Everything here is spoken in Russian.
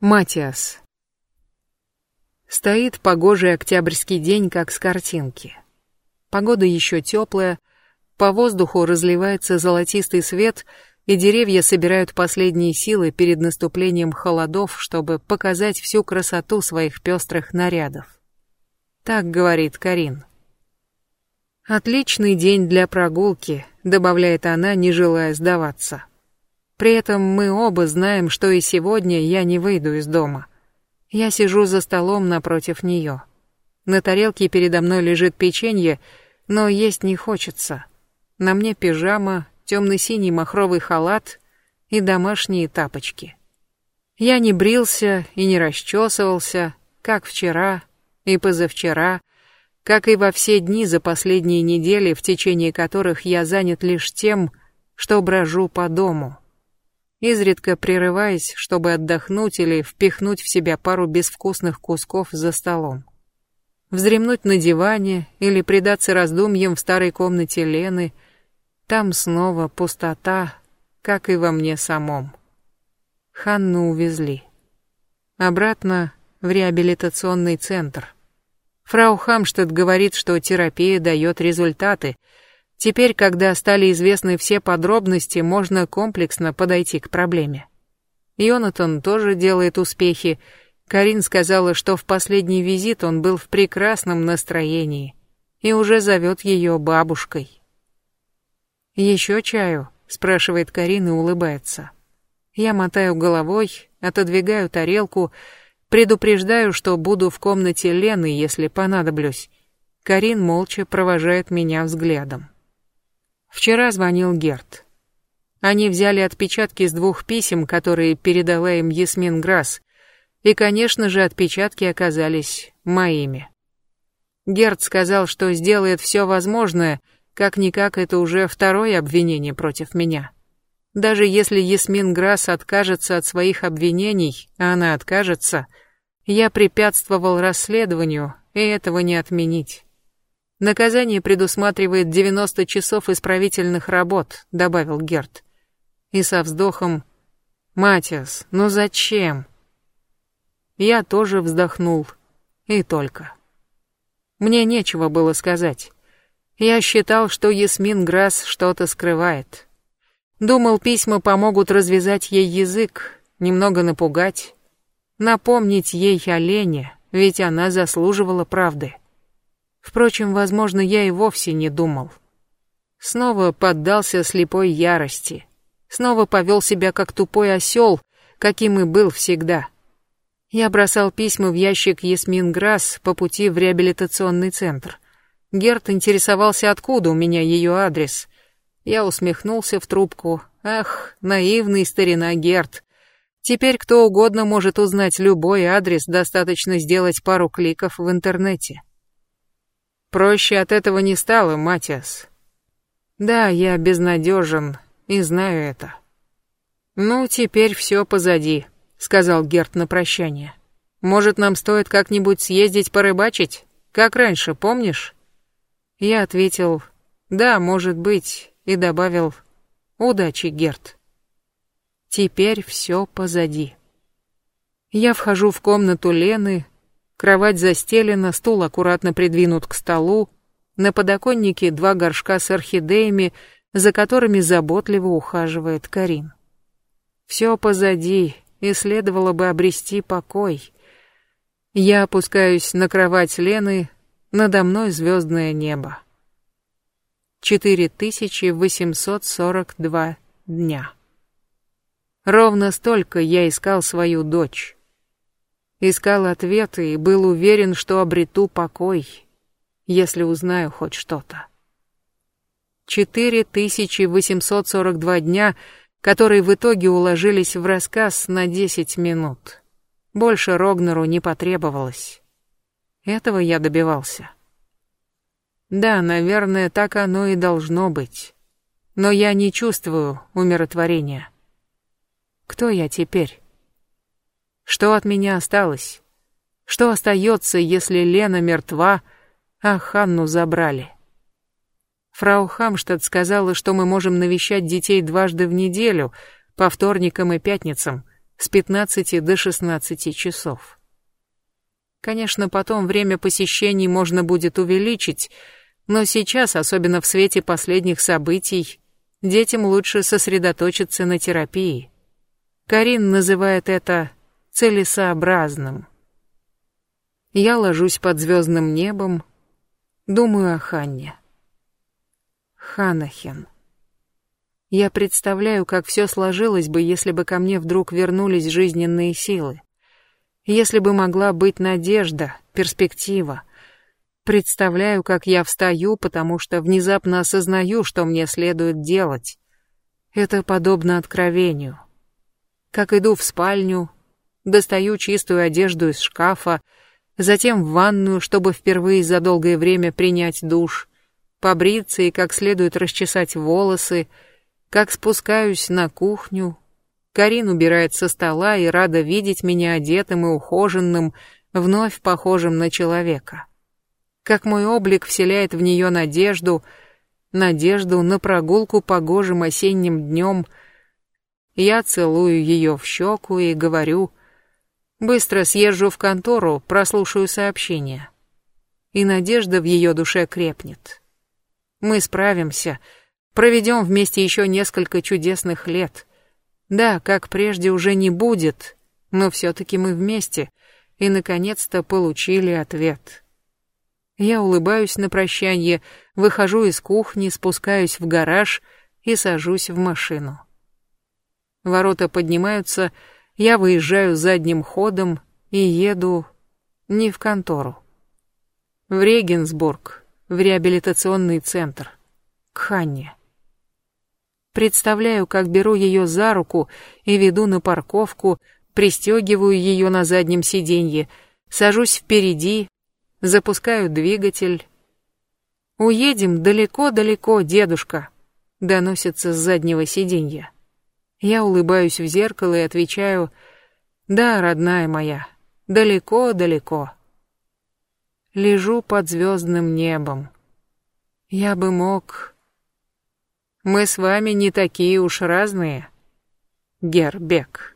Матиас. Стоит погожий октябрьский день, как с картинки. Погода еще теплая, по воздуху разливается золотистый свет, и деревья собирают последние силы перед наступлением холодов, чтобы показать всю красоту своих пестрых нарядов. Так говорит Карин. «Отличный день для прогулки», — добавляет она, не желая сдаваться. При этом мы оба знаем, что и сегодня я не выйду из дома. Я сижу за столом напротив нее. На тарелке передо мной лежит печенье, но есть не хочется. На мне пижама, темно-синий махровый халат и домашние тапочки. Я не брился и не расчесывался, как вчера и позавчера, как и во все дни за последние недели, в течение которых я занят лишь тем, что брожу по дому изредка прерываясь, чтобы отдохнуть или впихнуть в себя пару безвкусных кусков за столом. Вздремнуть на диване или предаться раздумьям в старой комнате Лены. Там снова пустота, как и во мне самом. Ханну увезли. Обратно в реабилитационный центр. Фрау Хамштедт говорит, что терапия дает результаты — Теперь, когда стали известны все подробности, можно комплексно подойти к проблеме. Йонатан тоже делает успехи. Карин сказала, что в последний визит он был в прекрасном настроении и уже зовет ее бабушкой. «Еще чаю?» — спрашивает Карин и улыбается. Я мотаю головой, отодвигаю тарелку, предупреждаю, что буду в комнате Лены, если понадоблюсь. Карин молча провожает меня взглядом. Вчера звонил Герт. Они взяли отпечатки с двух писем, которые передала им Ясмин Грасс, и, конечно же, отпечатки оказались моими. Герт сказал, что сделает все возможное, как-никак это уже второе обвинение против меня. Даже если Ясмин Грасс откажется от своих обвинений, а она откажется, я препятствовал расследованию, и этого не отменить. Наказание предусматривает 90 часов исправительных работ, добавил Герт. И со вздохом: "Матиас, ну зачем?" Я тоже вздохнул. И только. Мне нечего было сказать. Я считал, что Ясмин Грасс что-то скрывает. Думал, письма помогут развязать ей язык, немного напугать, напомнить ей о Лене, ведь она заслуживала правды. Впрочем, возможно, я и вовсе не думал. Снова поддался слепой ярости. Снова повел себя как тупой осел, каким и был всегда. Я бросал письма в ящик Ясмин Грасс по пути в реабилитационный центр. Герт интересовался, откуда у меня ее адрес. Я усмехнулся в трубку. Ах, наивный старина Герт. Теперь кто угодно может узнать любой адрес, достаточно сделать пару кликов в интернете. Проще от этого не стало, Матиас. Да, я безнадежен и знаю это. Ну, теперь все позади, сказал Герт на прощание. Может, нам стоит как-нибудь съездить порыбачить, как раньше, помнишь? Я ответил: "Да, может быть", и добавил: "Удачи, Герт". Теперь все позади. Я вхожу в комнату Лены, Кровать застелена, стул аккуратно придвинут к столу, на подоконнике два горшка с орхидеями, за которыми заботливо ухаживает Карин. Все позади, и следовало бы обрести покой. Я опускаюсь на кровать Лены, надо мной звездное небо. 4842 дня. Ровно столько я искал свою дочь. Искал ответы и был уверен, что обрету покой, если узнаю хоть что-то. 4842 дня, которые в итоге уложились в рассказ на 10 минут. Больше Рогнеру не потребовалось. Этого я добивался. Да, наверное, так оно и должно быть. Но я не чувствую умиротворения. Кто я теперь? Что от меня осталось? Что остается, если Лена мертва, а Ханну забрали? Фрау Хамштадт сказала, что мы можем навещать детей дважды в неделю, по вторникам и пятницам, с 15 до 16 часов. Конечно, потом время посещений можно будет увеличить, но сейчас, особенно в свете последних событий, детям лучше сосредоточиться на терапии. Карин называет это целесообразным. Я ложусь под звездным небом, думаю о Ханне. Ханахен. Я представляю, как все сложилось бы, если бы ко мне вдруг вернулись жизненные силы. Если бы могла быть надежда, перспектива. Представляю, как я встаю, потому что внезапно осознаю, что мне следует делать. Это подобно откровению. Как иду в спальню, достаю чистую одежду из шкафа, затем в ванную, чтобы впервые за долгое время принять душ, побриться и как следует расчесать волосы, как спускаюсь на кухню. Карин убирает со стола и рада видеть меня одетым и ухоженным, вновь похожим на человека. Как мой облик вселяет в нее надежду, надежду на прогулку погожим осенним днем. Я целую ее в щеку и говорю, быстро съезжу в контору, прослушаю сообщение. И надежда в ее душе крепнет. Мы справимся — Проведем вместе еще несколько чудесных лет. Да, как прежде уже не будет, но все-таки мы вместе, и наконец-то получили ответ. Я улыбаюсь на прощание, выхожу из кухни, спускаюсь в гараж и сажусь в машину. Ворота поднимаются, я выезжаю задним ходом и еду не в контору. В Регенсбург, в реабилитационный центр, к Ханне. Представляю, как беру ее за руку и веду на парковку, пристегиваю ее на заднем сиденье, сажусь впереди, запускаю двигатель. «Уедем далеко-далеко, дедушка», — доносится с заднего сиденья. Я улыбаюсь в зеркало и отвечаю «Да, родная моя, далеко-далеко». Лежу под звездным небом. Я бы мог мы с вами не такие уж разные, Гербек.